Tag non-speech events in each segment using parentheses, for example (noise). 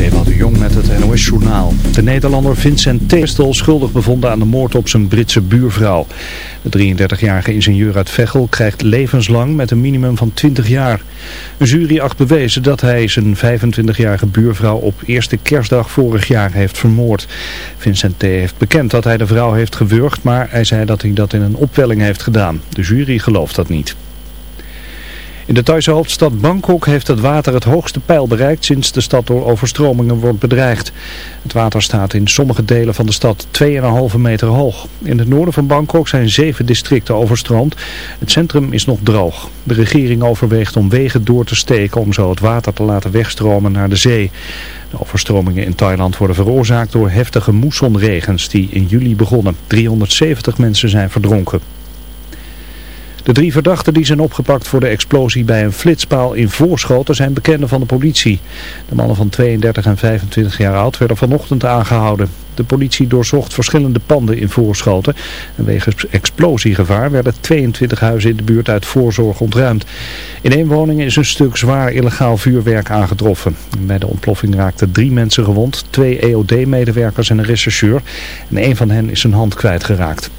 De Jong met het NOS-journaal. De Nederlander Vincent Teestel schuldig bevonden aan de moord op zijn Britse buurvrouw. De 33-jarige ingenieur uit Veghel krijgt levenslang met een minimum van 20 jaar. Een jury acht bewezen dat hij zijn 25-jarige buurvrouw op eerste kerstdag vorig jaar heeft vermoord. Vincent T. heeft bekend dat hij de vrouw heeft gewurgd, maar hij zei dat hij dat in een opwelling heeft gedaan. De jury gelooft dat niet. In de Thaise hoofdstad Bangkok heeft het water het hoogste pijl bereikt sinds de stad door overstromingen wordt bedreigd. Het water staat in sommige delen van de stad 2,5 meter hoog. In het noorden van Bangkok zijn zeven districten overstroomd. Het centrum is nog droog. De regering overweegt om wegen door te steken om zo het water te laten wegstromen naar de zee. De overstromingen in Thailand worden veroorzaakt door heftige moessonregens die in juli begonnen. 370 mensen zijn verdronken. De drie verdachten die zijn opgepakt voor de explosie bij een flitspaal in Voorschoten zijn bekenden van de politie. De mannen van 32 en 25 jaar oud werden vanochtend aangehouden. De politie doorzocht verschillende panden in Voorschoten. En wegens explosiegevaar werden 22 huizen in de buurt uit voorzorg ontruimd. In één woning is een stuk zwaar illegaal vuurwerk aangetroffen. Bij de ontploffing raakten drie mensen gewond, twee EOD-medewerkers en een rechercheur. En een van hen is zijn hand kwijtgeraakt.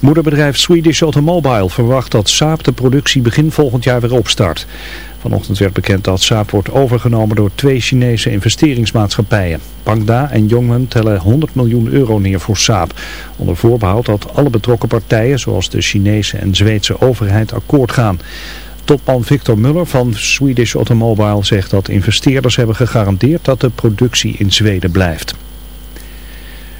Moederbedrijf Swedish Automobile verwacht dat Saab de productie begin volgend jaar weer opstart. Vanochtend werd bekend dat Saab wordt overgenomen door twee Chinese investeringsmaatschappijen. Bangda en Yongmen tellen 100 miljoen euro neer voor Saab. Onder voorbehoud dat alle betrokken partijen, zoals de Chinese en Zweedse overheid, akkoord gaan. Topman Victor Muller van Swedish Automobile zegt dat investeerders hebben gegarandeerd dat de productie in Zweden blijft.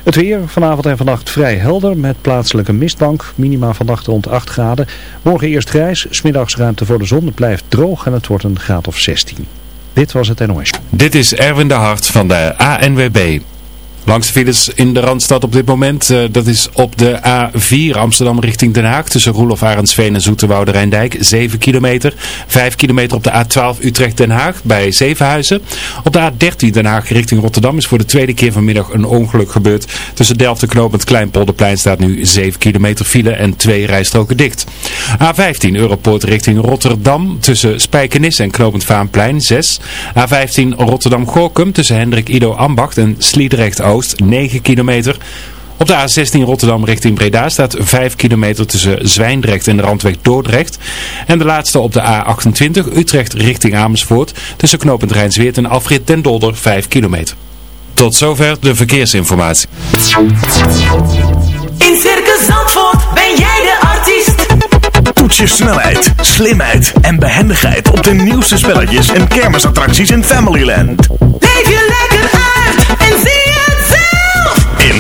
Het weer vanavond en vannacht vrij helder met plaatselijke mistbank. Minima vannacht rond 8 graden. Morgen eerst grijs, smiddags ruimte voor de zon. Het blijft droog en het wordt een graad of 16. Dit was het NOS. Dit is Erwin de Hart van de ANWB. Langs de files in de Randstad op dit moment, uh, dat is op de A4 Amsterdam richting Den Haag tussen Roelof Arendsveen en Zoeterwoude Rijndijk 7 kilometer. 5 kilometer op de A12 Utrecht Den Haag bij Zevenhuizen. Op de A13 Den Haag richting Rotterdam is voor de tweede keer vanmiddag een ongeluk gebeurd. Tussen Delft en Knopend Kleinpolderplein staat nu 7 kilometer file en twee rijstroken dicht. A15 Europoort richting Rotterdam tussen Spijkenis en Knopend Vaanplein 6. A15 Rotterdam-Gorkum tussen Hendrik Ido Ambacht en Sliedrecht Oost 9 kilometer. Op de A16 Rotterdam richting Breda staat 5 kilometer tussen Zwijndrecht en de randweg Dordrecht. En de laatste op de A28 Utrecht richting Amersfoort tussen knooppunt Rijnsweert en Afrit den Dolder 5 kilometer. Tot zover de verkeersinformatie. In Circus Zandvoort ben jij de artiest. Toets je snelheid, slimheid en behendigheid op de nieuwste spelletjes en kermisattracties in Familyland. Leef je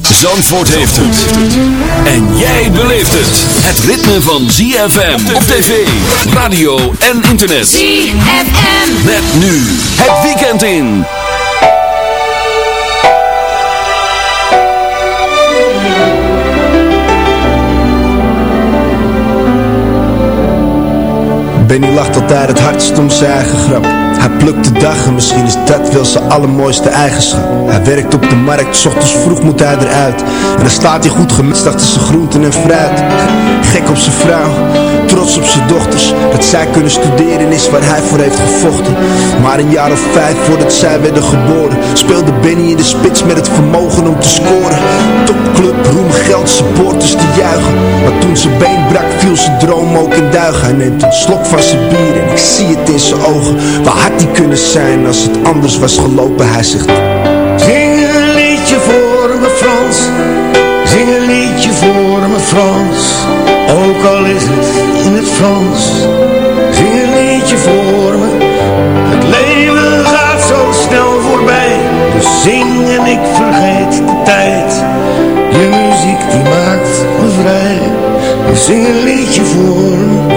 Zandvoort heeft het. En jij beleeft het. Het ritme van ZFM op tv, radio en internet. ZFM. Met nu het weekend in. Benny lacht altijd het hardst om zijn eigen grap. Hij plukt de dag en misschien is dat wel zijn allermooiste eigenschap. Hij werkt op de markt, s ochtends vroeg moet hij eruit. En dan staat hij goed gemist achter zijn groenten en fruit. Gek op zijn vrouw, trots op zijn dochters Dat zij kunnen studeren is waar hij voor heeft gevochten. Maar een jaar of vijf voordat zij werden geboren Speelde Benny in de spits met het vermogen om te scoren. Topclub, roem, geld, supporters te juichen. Maar toen zijn been brak viel zijn droom ook in duigen. Hij neemt een slok van zijn bier en ik zie het in zijn ogen. Waar hij kunnen zijn als het anders was gelopen Hij zegt. Zing een liedje voor me Frans. Zing een liedje voor me Frans. Ook al is het in het Frans. Zing een liedje voor me. Het leven gaat zo snel voorbij. Dus zing en ik vergeet de tijd. Je muziek die maakt me vrij. Zing een liedje voor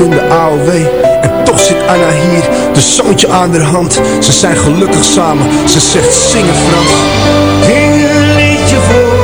in de AOW En toch zit Anna hier, de zoontje aan haar hand. Ze zijn gelukkig samen, ze zegt zingen Frans. Zing een liedje voor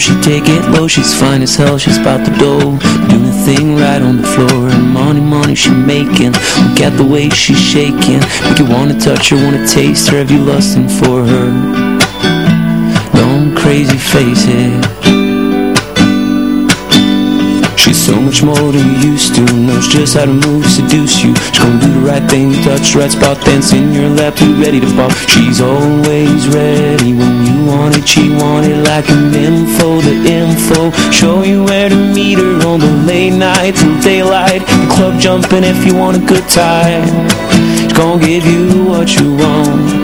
she take it low She's fine as hell, she's about the dough. Doing the thing right on the floor And money, money she making. Look at the way she's shaking. Make you wanna touch her, wanna taste her Have you lusting for her? Don't crazy face it. She's so much more than you used to. Knows just how to move, seduce you. She's gonna do the right thing, touch right spot Dance in your lap, too ready to fall She's always ready when want it She want it like an info, the info. Show you where to meet her on the late night Till daylight, the club jumping if you want a good time. Gonna give you what you want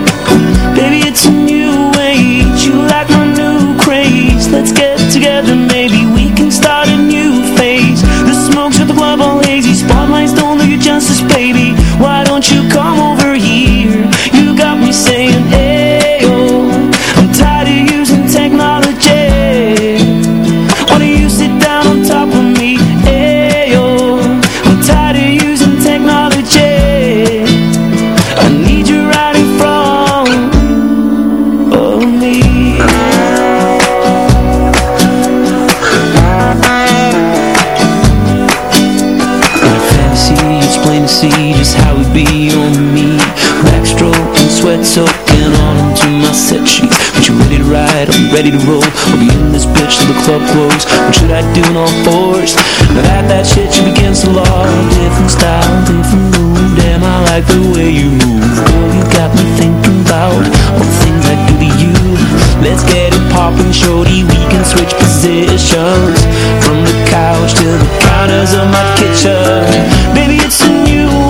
is how it be on me. Backstroke and sweat soaking all into my set sheets. But you ready to ride, I'm ready to roll. I'll be in this bitch till the club close. What should I do in all fours? Now that that shit should against to law Different style, different mood. Damn, I like the way you move. Girl, you got me thinking about All the things I do to you. Let's get it poppin', shorty. We can switch positions. From the couch to the counters of my kitchen. Baby, it's a new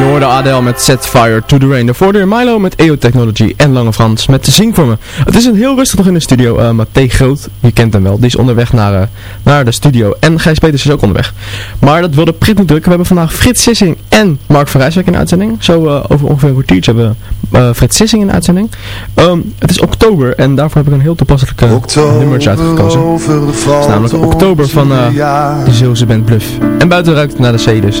Je hoorde Adele met Set Fire to the Rain. De voordeur Milo met EO Technology en Lange Frans met de me. Het is een heel rustig nog in de studio. Uh, Mathé Groot, je kent hem wel, die is onderweg naar, uh, naar de studio. En Gijs Peters is ook onderweg. Maar dat wilde Prit niet drukken. We hebben vandaag Frits Sissing en Mark van Rijswijk in de uitzending. Zo uh, over ongeveer een kwartiertje hebben we Frits Sissing in de uitzending. Um, het is oktober en daarvoor heb ik een heel toepasselijke nummertje uitgekozen. Het is namelijk oktober van de Zeeuwse band Bluff. En buiten ruikt het naar de zee dus.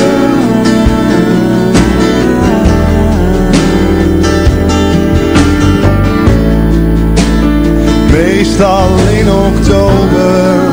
Meestal in oktober.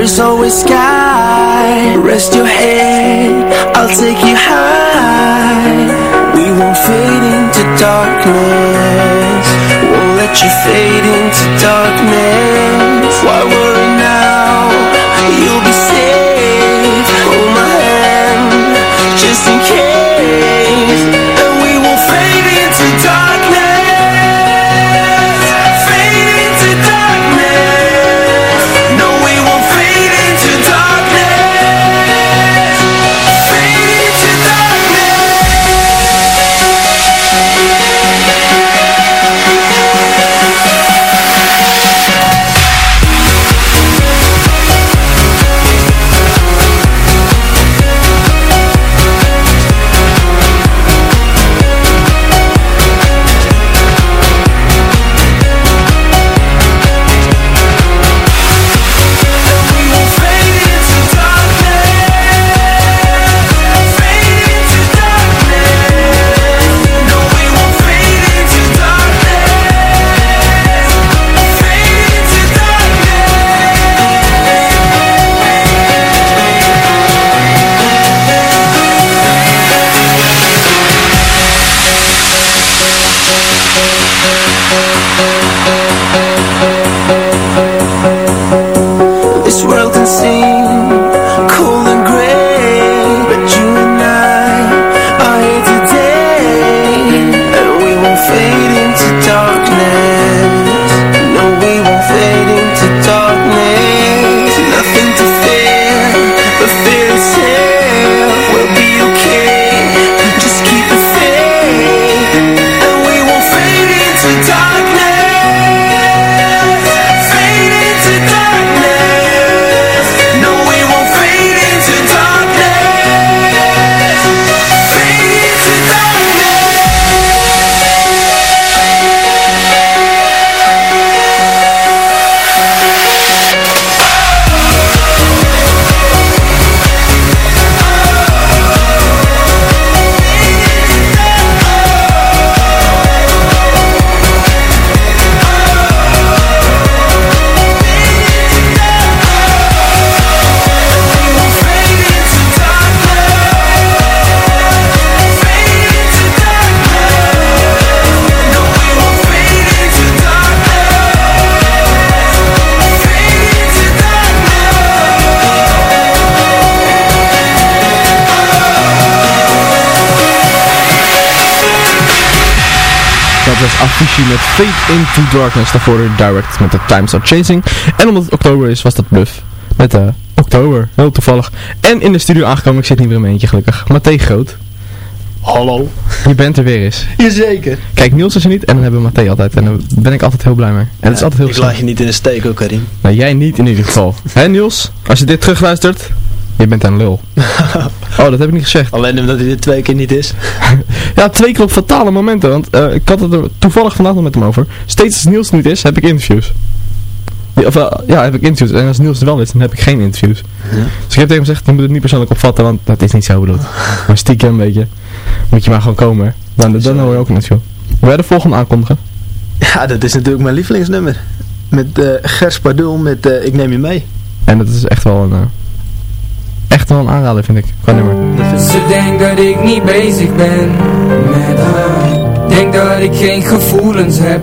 There's always sky. Rest your head, I'll take you high. We won't fade into darkness. Won't let you fade into darkness. Why worry now? Avicii met Fade Into Darkness. Daarvoor de Direct met The Times Are Chasing. En omdat het oktober is, was dat Bluff. Met uh, oktober. Heel toevallig. En in de studio aangekomen, ik zit niet meer in mijn eentje gelukkig. Mathé Groot. Hallo. Je bent er weer eens. Jazeker. Kijk, Niels is er niet en dan hebben we Mathé altijd. En daar ben ik altijd heel blij mee. En het is altijd heel Ik laat je niet in de steek ook, Karim. Nou, jij niet in ieder geval. (laughs) Hé Niels, als je dit terugluistert, je bent een lul. (laughs) oh, dat heb ik niet gezegd. Alleen omdat hij dit twee keer niet is. (laughs) Ja, twee keer op fatale momenten. Want eh, ik had het er toevallig vandaag nog met hem over. Steeds als Niels er niet is, heb ik interviews. Of, eh, ja, heb ik interviews. En als Niels er wel is, dan heb ik geen interviews. Dus ik heb tegen hem gezegd, je moet het niet persoonlijk opvatten, want dat is niet zo bedoeld. (laughs) maar stiekem een beetje. Moet je maar gewoon komen. Dan, dan hoor je ook een show. Wil jij de volgende aankondigen? Ja, dat is natuurlijk mijn lievelingsnummer. Met eh Gers Pardul met Ik Neem Je Mee. En dat is echt wel een... echt wel een aanrader, vind ik. Qua nummer. Ze denkt dat ik niet bezig ben met haar Denk dat ik geen gevoelens heb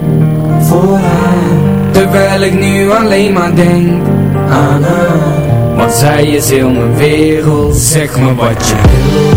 voor haar Terwijl ik nu alleen maar denk aan haar Want zij is heel mijn wereld Zeg me wat je wil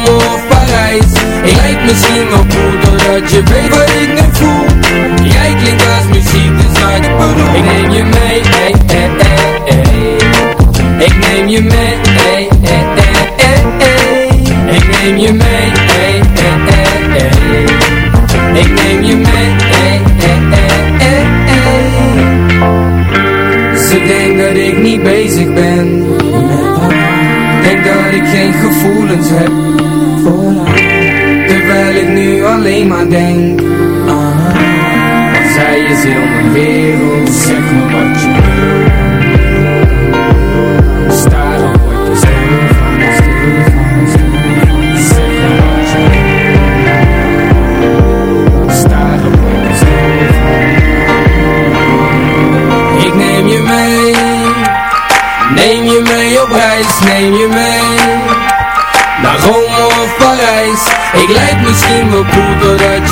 Ik lijk misschien wel cool Doordat je weet wat ik nu voel Jij klinkt als muziek Dus laat je bedoel Ik neem je mee hey. Ik neem je mee hey, hey. Ik neem je mee hey. Ik neem je mee hey. Ze denkt dat ik niet bezig ben gevoelens heb voor haar Terwijl ik nu alleen maar denk Want zij is heel mijn wereld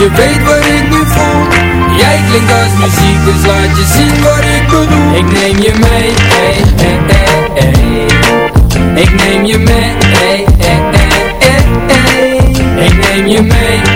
je weet wat ik nu voel Jij klinkt als muziek Dus laat je zien wat ik bedoel Ik neem je mee hey, hey, hey, hey. Ik neem je mee hey, hey, hey, hey, hey. Ik neem je mee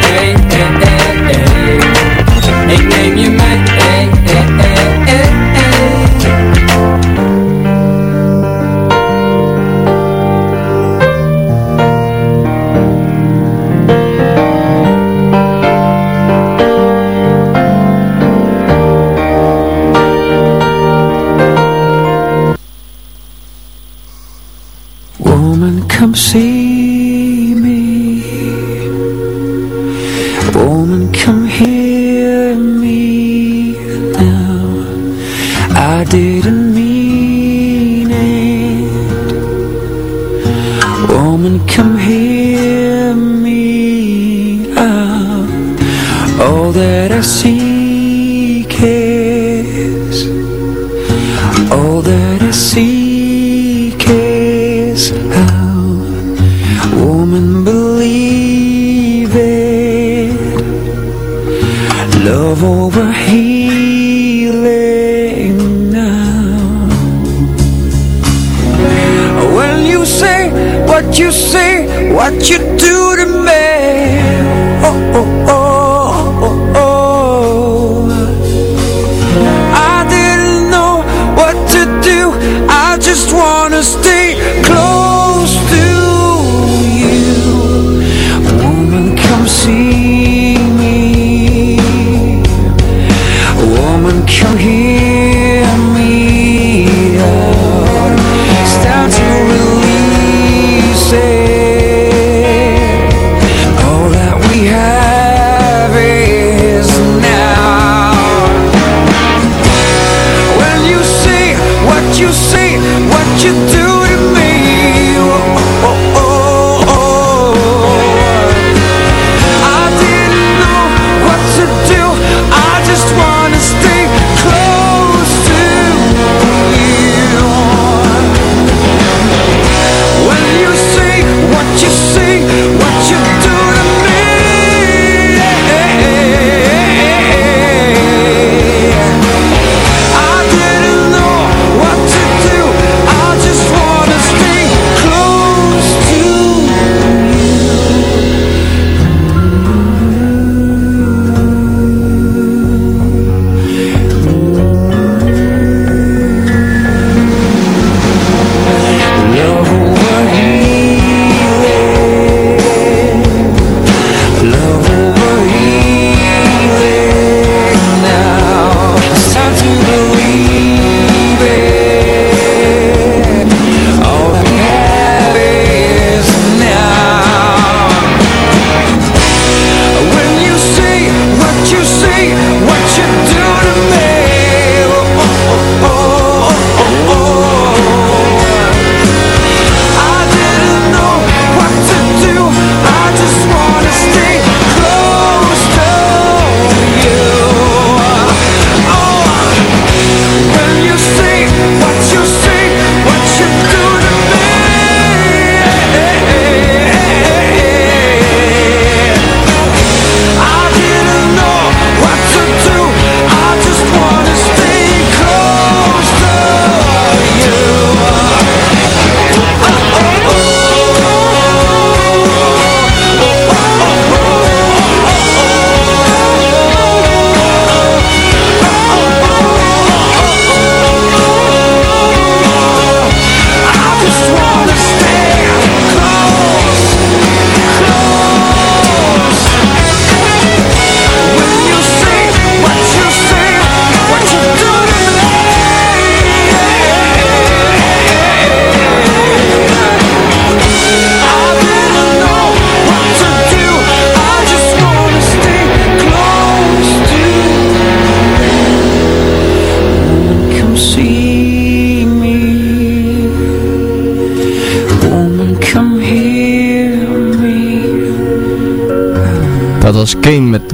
come see me. Woman, come hear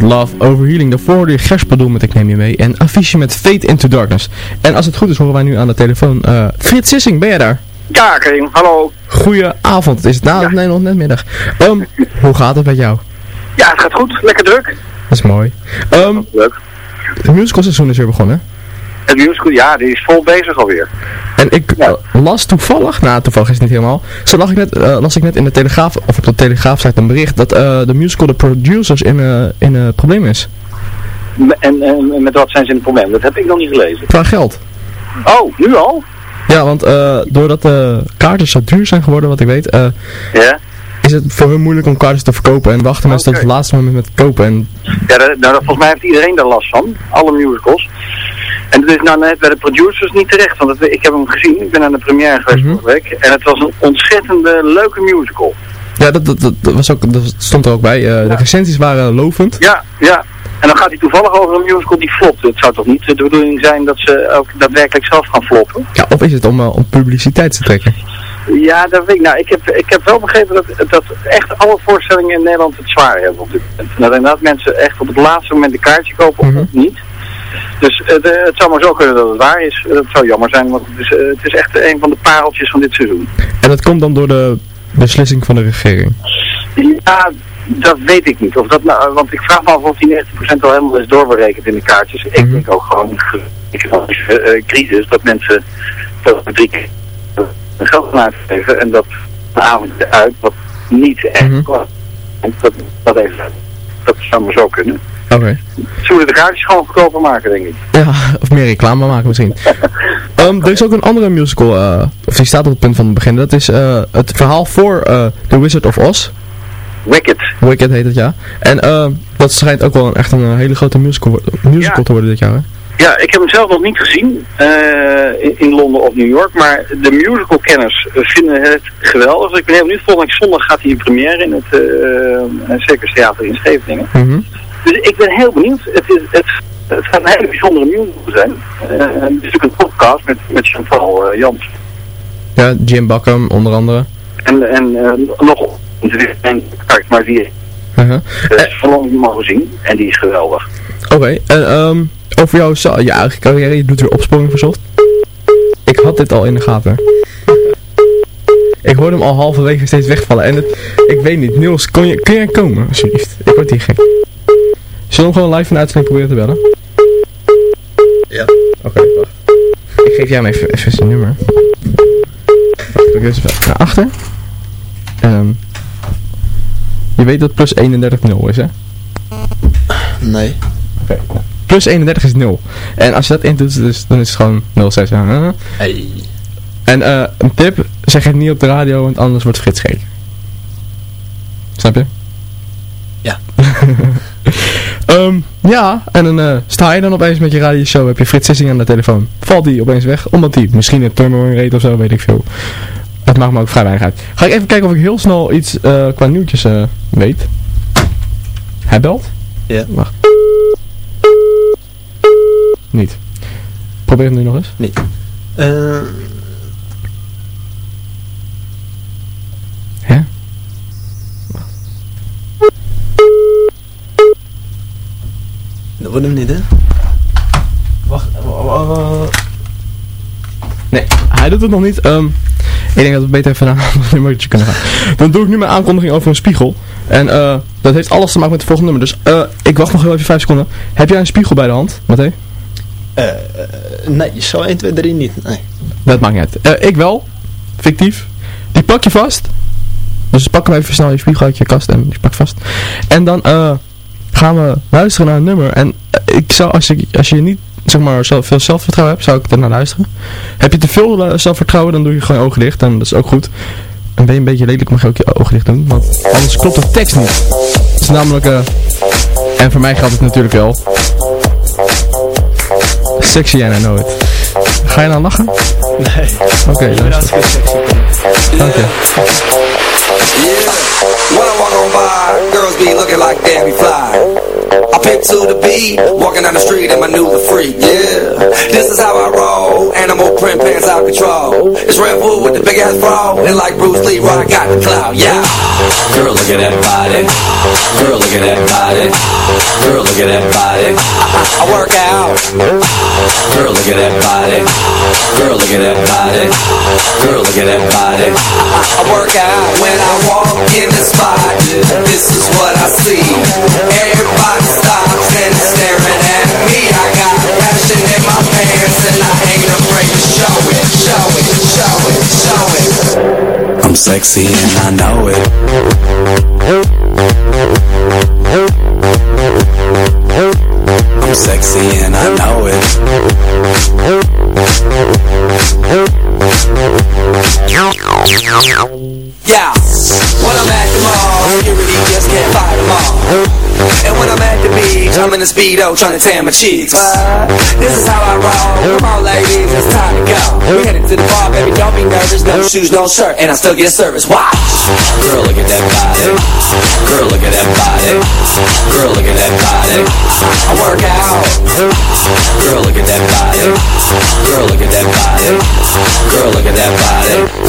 Love Overhealing. Daarvoor hoorde je Gerspadoel met Ik Neem Je Mee. En Affiche met Fate Into Darkness. En als het goed is horen wij nu aan de telefoon uh, Frits Sissing, ben jij daar? Ja, Karim, hallo. Goedenavond, het is na, nee, nog net middag. Um, (laughs) hoe gaat het met jou? Ja, het gaat goed, lekker druk. Dat is mooi. Um, Leuk. Het musicalseizoen is weer begonnen. Het musical, ja, die is vol bezig alweer. En ik uh, las toevallig, nou toevallig is het niet helemaal, zo las ik net, uh, las ik net in de Telegraaf, of op de Telegraaf staat een bericht, dat uh, de musical de producers in, in het probleem is. En, en, met wat zijn ze in het probleem? Dat heb ik nog niet gelezen. Qua geld. Oh, nu al? Ja, want doordat de kaartjes zo duur zijn geworden, wat ik weet, ja? is het voor hun moeilijk om kaartjes te verkopen en wachten mensen okay. tot het laatste moment met kopen. En... Ja, dat, nou, volgens mij heeft iedereen daar last van, alle musicals. En dat is nou net bij de producers niet terecht, want het, ik heb hem gezien, ik ben aan de première geweest vorige week. En het was een ontzettende leuke musical. Ja, dat, dat, dat, was ook, dat stond er ook bij. Uh, de recensies waren lovend. Ja, ja. En dan gaat hij toevallig over een musical die flopt. Het zou toch niet de bedoeling zijn dat ze ook daadwerkelijk zelf gaan floppen? Ja, of is het om, uh, om publiciteit te trekken? Ja, dat weet ik. Nou, ik heb, ik heb wel begrepen dat, dat echt alle voorstellingen in Nederland het zwaar hebben op dit moment. Dat inderdaad mensen echt op het laatste moment een kaartje kopen of Mhm. niet. Dus uh, de, het zou maar zo kunnen dat het waar is. Dat zou jammer zijn, want het is, uh, het is echt een van de pareltjes van dit seizoen. En dat komt dan door de beslissing van de regering? Ja, dat weet ik niet. Of dat nou, want ik vraag me af of die 90% al helemaal is doorberekend in de kaartjes. Mhm. Ik denk ook gewoon economische uh, crisis, dat mensen dat drie keer geld gaan uitgeven en dat de avond uit wat niet echt Mhm. kwam. En dat, dat, even, dat zou maar zo kunnen. Oké. Okay. Moeten de kaartjes gewoon goedkoper maken, denk ik. Ja, of meer reclame maken misschien. um, (laughs) er is ook een andere musical, uh, of die staat op het punt van het begin. Dat is uh, het verhaal voor uh, The Wizard of Oz. Wicked. Wicked heet het, ja. En dat schijnt ook wel een, echt een hele grote musical, musical ja. te worden dit jaar, hè? Ja, ik heb hem zelf nog niet gezien uh, in, in, Londen of New York, maar de musicalkenners vinden het geweldig. Ik ben heel benieuwd, volgende zondag gaat hij in première in het uh, Circus Theater in Scheveningen. Mm -hmm. Dus ik ben heel benieuwd. Het, is, het, het gaat een hele bijzondere musical zijn. Uh, het is natuurlijk een podcast met, met Chantal uh, Jans. Ja, Jim Bakken onder andere. En, en nog een maar die uh -huh. is lang mogen zien en die is geweldig. Oké, okay, en um, over jouw je eigen carrière, je doet weer opsporing verzocht. Ik had dit al in de gaten. Ik hoorde hem al halverwege steeds wegvallen en het, ik weet niet, Niels, kon je, kun jij komen alsjeblieft? Ik word hier gek. Zullen we hem gewoon live de uitzending proberen te bellen? Ja. Oké, okay, wacht. Ik geef jou even, even zijn nummer. Wacht, ik even naar achter. Um, je weet dat plus 31 0 is, hè? Nee. Oké. Okay. Plus 31 is 0. En als je dat intoetst, dus, dan is het gewoon 06. Uh. Hey. En uh, een tip, zeg het niet op de radio, want anders wordt Frits gek. Snap je? Ja. um, (laughs) ja, en dan uh, sta je dan opeens met je radioshow, heb je Frits Sissing aan de telefoon. Valt die opeens weg, omdat die misschien een turbo reed of zo, weet ik veel. Het maakt me ook vrij weinig uit. Ga ik even kijken of ik heel snel iets uh, qua nieuwtjes weet. Hij belt? Ja. Wacht. Niet. Probeer hem nu nog eens. Nee. Uh... Hè? Dat wordt hem niet, hè? Wacht. Uh, nee, hij doet het nog niet. Um, ik denk dat we beter even naar (laughs) een ander nummertje kunnen gaan. Dan doe ik nu mijn aankondiging over een spiegel. En uh, dat heeft alles te maken met het volgende nummer. Dus uh, ik wacht nog heel even 5 seconden. Heb jij een spiegel bij de hand, Mathé? Uh, nee, zo 1, 2, 3 niet. Nee. Dat maakt niet uit. ik wel. Fictief. Die pak je vast. Dus pak hem even snel je spiegel uit je kast en je pak vast. En dan gaan we luisteren naar een nummer. En ik zou, als je, als je niet zeg maar zelf, veel zelfvertrouwen hebt, zou ik er naar luisteren. Heb je te veel uh, zelfvertrouwen, dan doe je gewoon je ogen dicht. En dat is ook goed. En ben je een beetje lelijk, mag je ook je ogen dicht doen. Want anders klopt de tekst niet. Het is namelijk, uh, en voor mij geldt het natuurlijk wel. Sexy and I know it. Ga je nou lachen? Nee. Oké, okay, luister. Dank je. When I walk on by, girls be looking like Debbie Fly. I pick straight to the beat. Walking down the street in my new freak, yeah. This is how I roll. Animal print pants out control. It's Red Bull with the big ass bra. And like Bruce Lee, I got the clout, yeah. Girl, look at that body. Girl, look at that body. Girl, look at that body. I, I work out. Girl, look at that body. Girl, look at that body. Girl, look at that body. I, I work out when I walk in This is what I see. Everybody stops and staring at me. I got in my pants and I to show it, show it, show it, show it. I'm sexy and I know it. I'm sexy and I know it. I'm in a speedo trying to tan my cheeks. But this is how I roll. Come on, ladies, it's time to go. We headed to the bar, baby, don't be nervous. No shoes, no shirt, and I still get service. Watch. Girl, look at that body. Girl, look at that body. Girl, look at that body. I work out. Girl, look at that body. Girl, look at that body. Girl, look at that body.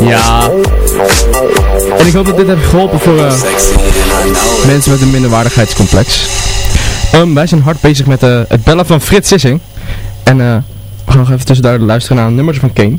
Ja. En ik hoop dat dit heeft geholpen voor eh, mensen met een minderwaardigheidscomplex. Ehm, wij zijn hard bezig met eh, het bellen van Frits Sissing. En eh, we gaan nog even tussendoor luisteren naar een nummertje van Kane.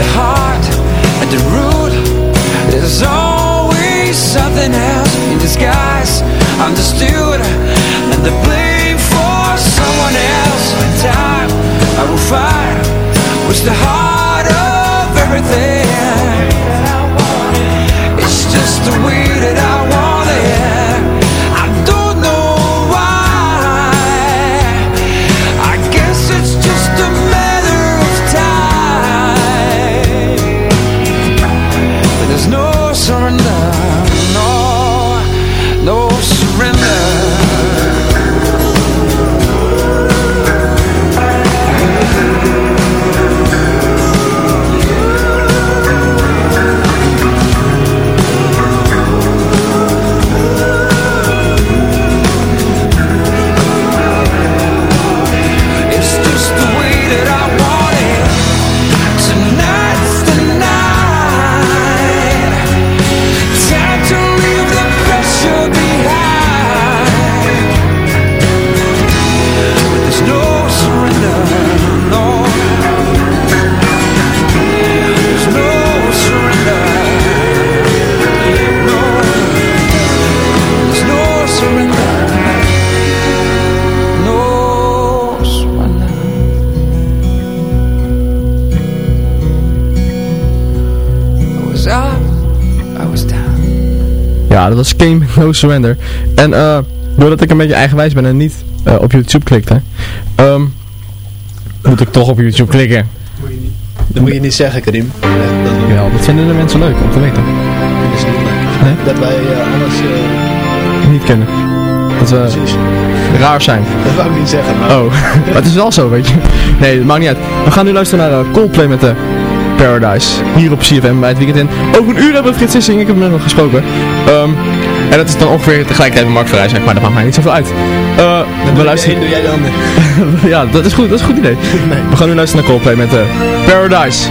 the heart and the root. There's always something else in disguise. Understood and the blame for someone else. In time I will find the heart of everything. It's just the way Ja, dat was King (laughs) No Surrender. En eh, doordat ik een beetje eigenwijs ben en niet eh, op YouTube klikte, ehm, moet ik toch op YouTube klikken. Dat moet je niet zeggen, Karim. Ja, dat, Ja, dat vinden de mensen leuk om te weten. is niet leuk. Nee? Dat wij eh, alles... Niet kennen. Dat we raar zijn. dat wou ik niet zeggen, maar... Oh, (laughs) maar het is wel zo, weet je. Nee, dat maakt niet uit. We gaan nu luisteren naar Coldplay met de Paradise. Hier op CFM bij het weekend in. Over een uur hebben we Frits Sissing. Ik heb hem net nog gesproken. Ehm, en dat is dan ongeveer tegelijkertijd met Mark zeg maar. Dat maakt mij niet zoveel uit. Eh, we luisteren... doe jij de ander. (laughs) ja, dat is goed. Dat is een goed idee. We gaan nu luisteren naar Coldplay met de Paradise.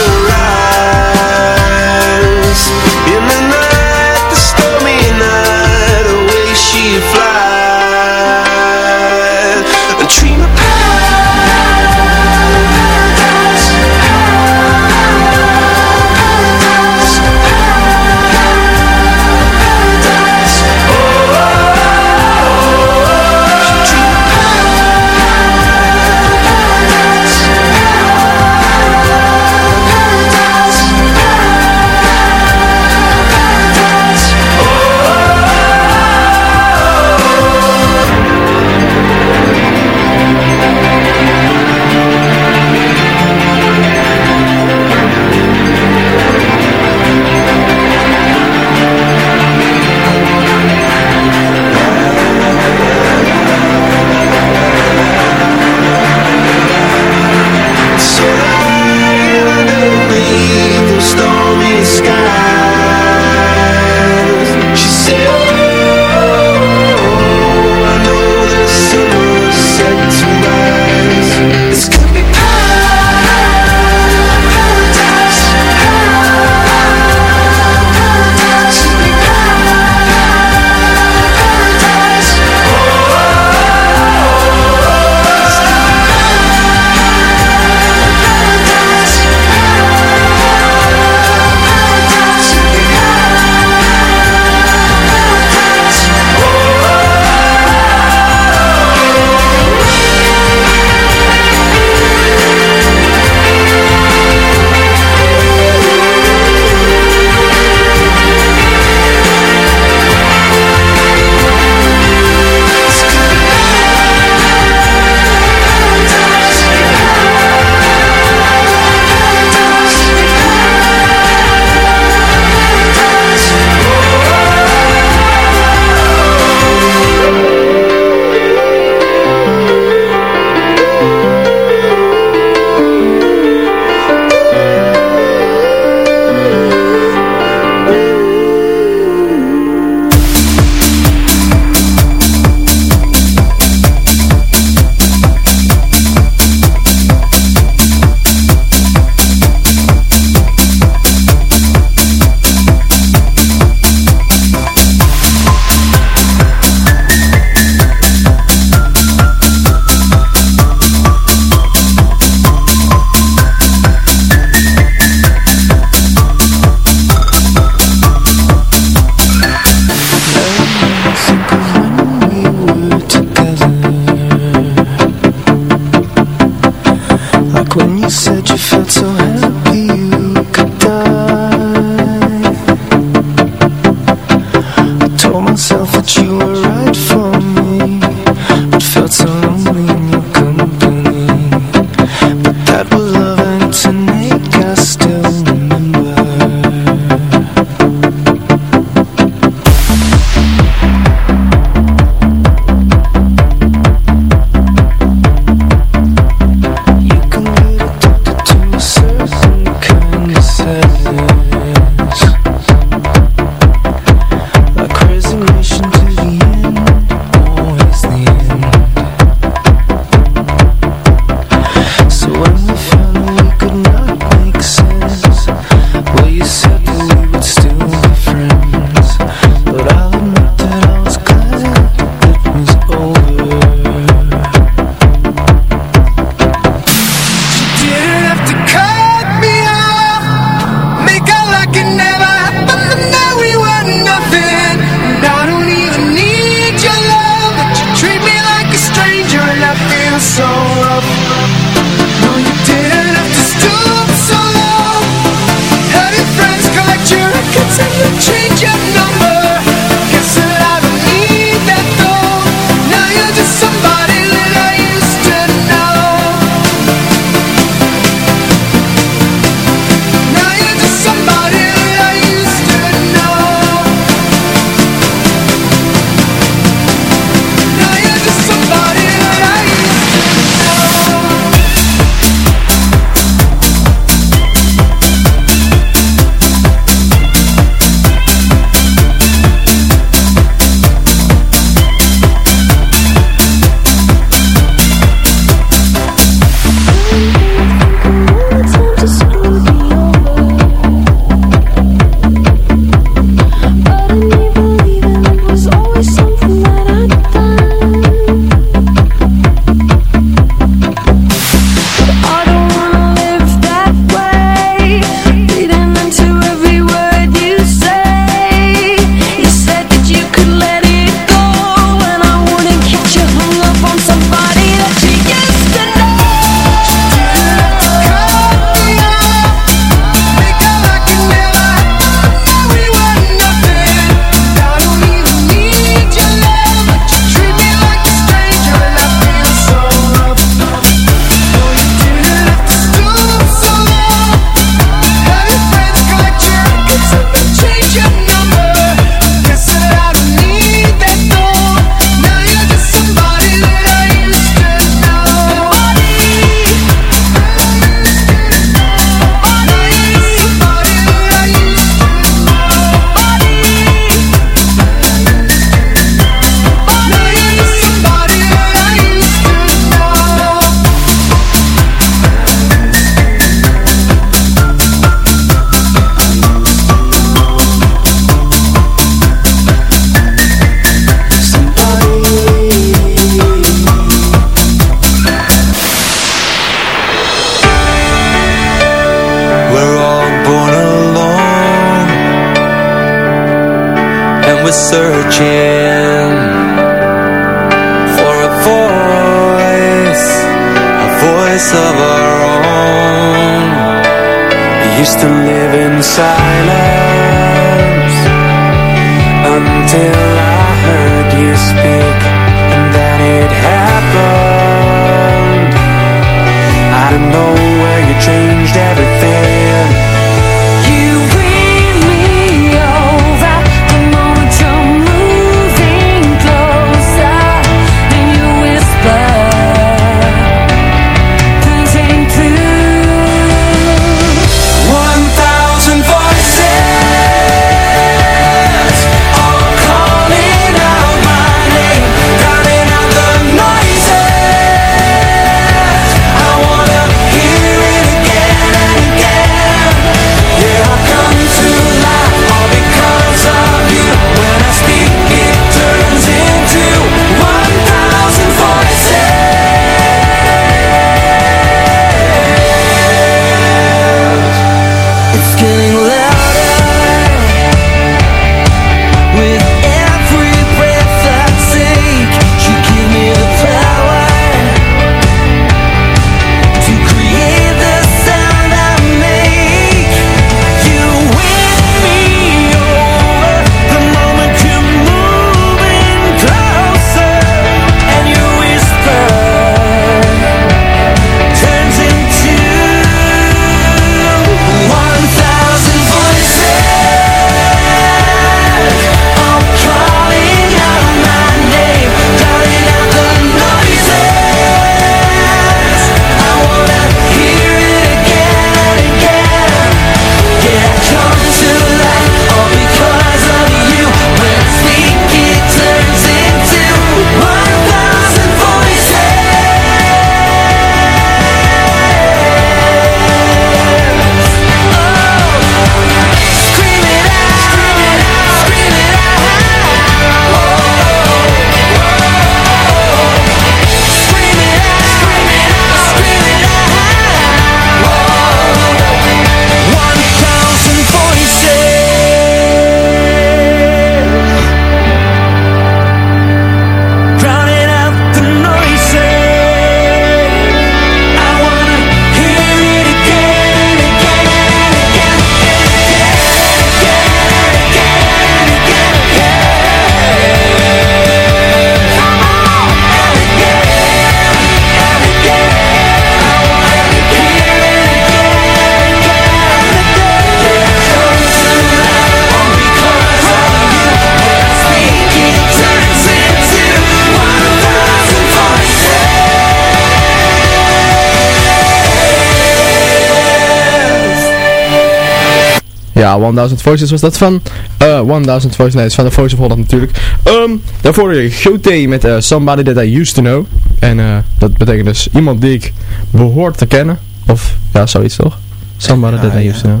Ja, 1000 Voices was dat van uh, 1000 Voices, nee, is van de Voice of Holland natuurlijk. Um, daarvoor je Gote met uh, Somebody That I Used To Know. En uh, dat betekent dus iemand die ik behoort te kennen. Of, ja, zoiets toch? Somebody That I Used To Know.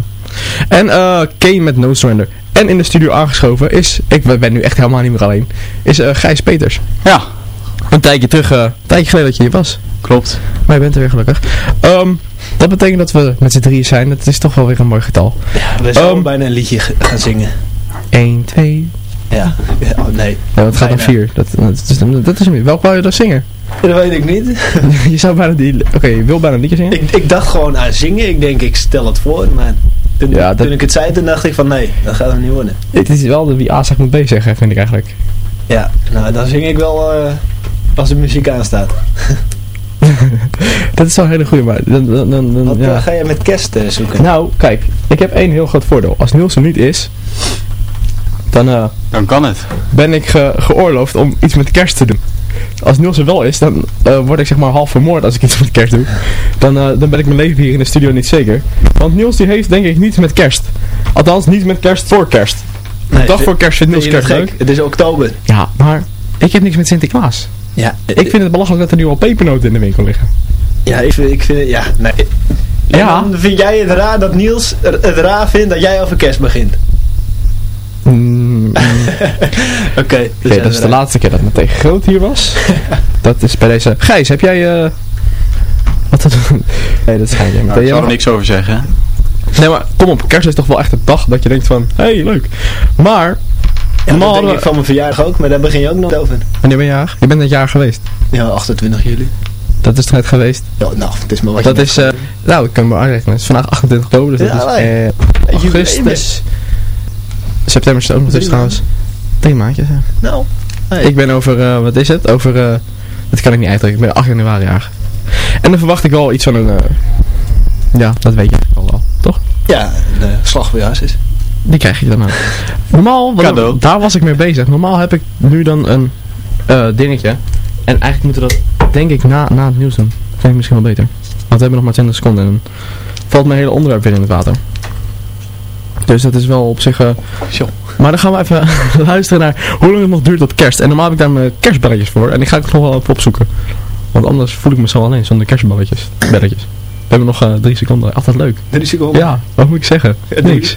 En uh, Kane met No Surrender. En in de studio aangeschoven is, ik ben nu echt helemaal niet meer alleen, is Gijs Peters. Ja. Een tijdje terug, een tijdje geleden dat je hier was. Klopt. Maar je bent er weer gelukkig. Um, dat betekent dat we met z'n drieën zijn. Dat is toch wel weer een mooi getal. Ja, we zullen um, bijna een liedje gaan zingen. 1, 2. Ja. Oh nee. Ja, het gaat om 4. Dat, dat, is, dat is hem. Welk wou je dan zingen? Dat weet ik niet. (laughs) je zou bijna die... Oké, okay, je wil bijna een liedje zingen? Ik, ik dacht gewoon aan zingen. Ik denk, ik stel het voor. Maar toen, ja, dat... toen ik het zei, toen dacht ik van nee, dat gaat hem niet worden. Het is wel de wie A zegt moet B zeggen, vind ik eigenlijk. Ja, nou dan zing ik wel uh, als de muziek aanstaat. (laughs) (laughs) dat is wel een hele goede, maar dan, dan, dan, Wat ja. uh, ga je met kerst uh, zoeken? Nou, kijk, ik heb één heel groot voordeel. Als Niels er niet is, dan, uh, dan kan het. ben ik ge geoorloofd om iets met kerst te doen. Als Niels er wel is, dan uh, word ik zeg maar half vermoord als ik iets met kerst doe. Dan, uh, dan ben ik mijn leven hier in de studio niet zeker. Want Niels die heeft denk ik niets met kerst. Althans, niet met kerst voor kerst. Nee, dag voor kerst vindt Niels kerst leuk. Het is oktober. Ja, maar ik heb niks met Sinterklaas. Ja, ik vind het belachelijk dat er nu al pepernoten in de winkel liggen. Ja, ik vind, ik vind ja, nee. En ja. dan vind jij het raar dat Niels het raar vindt dat jij over kerst begint? Mm, (laughs) Oké. Okay, dus okay, dat is de laatste keer dat Matthé Groot hier was. (laughs) dat is bij deze... Gijs, heb jij... Uh... Wat dat... nee, dat schijnt jij. Nou, ik zal er niks over zeggen. Nee, maar kom op. Kerst is toch wel echt een dag dat je denkt van... Hé, hey, leuk. Maar... Ja, dat denk ik van mijn verjaardag ook, maar daar begin je ook nog over. Wanneer ben je jaar? Je bent het jaar geweest. Ja, 28 juli. Dat is het net geweest. Ja, nou, het is maar wat Dat is, uh, nou, ik kan me aanrekenen. Het is vandaag 28 oktober, dus ja, dat is uh, augustus. September is het ook nog dus trouwens. Drie maandjes, ja. Nou. Hey. Ik ben over, uh, wat is het? Over, uh, dat kan ik niet uitdrukken. Ik ben 8 januari jaar. En dan verwacht ik wel iets van een, ja, dat weet je al wel, toch? Ja, de slagbejaars is. Die krijg je dan. Normaal, want daar was ik mee bezig. Normaal heb ik nu dan een uh, dingetje. En eigenlijk moeten we dat, denk ik, na, na het nieuws doen. Dat vind ik misschien wel beter. Want we hebben nog maar 20 seconden en dan valt mijn hele onderwerp weer in het water. Dus dat is wel op zich... Uh. Maar dan gaan we even (laughs) luisteren naar hoe lang het nog duurt tot kerst. En normaal heb ik daar mijn kerstbelletjes voor. En die ga ik nog wel even opzoeken. Want anders voel ik me zo alleen zonder kerstballetjes. Belletjes. We hebben nog uh, drie seconden. Altijd leuk. Drie seconden? Ja, wat moet ik zeggen? Ja, Niks.